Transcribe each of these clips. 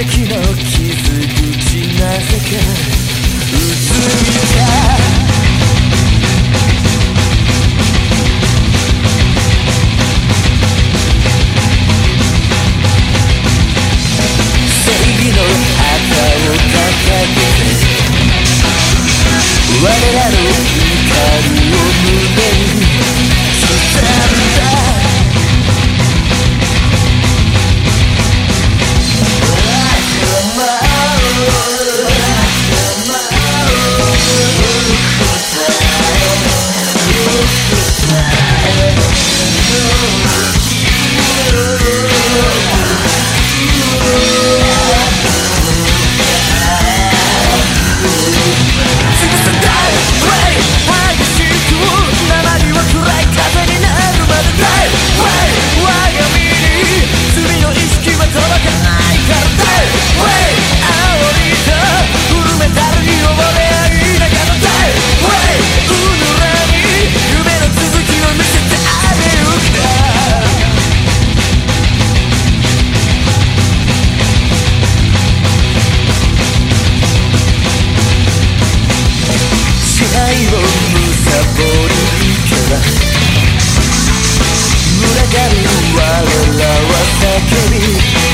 奇跡の傷口なぜかうつみ叫び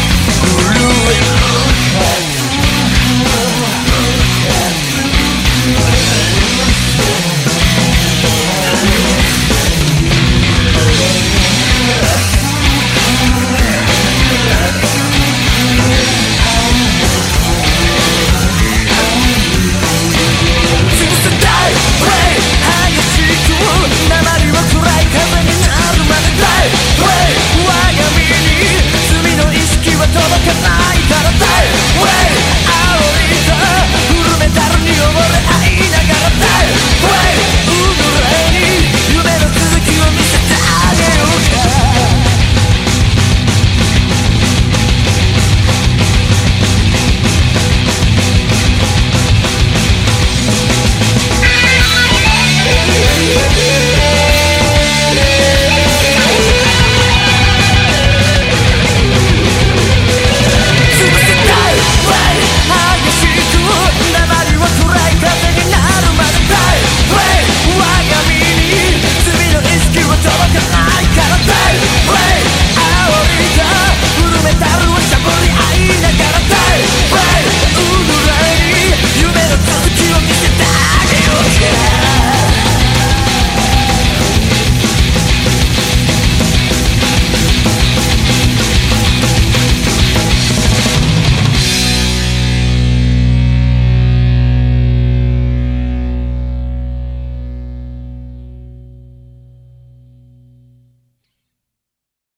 ないからだい Way 青いと古メタルに溺れ愛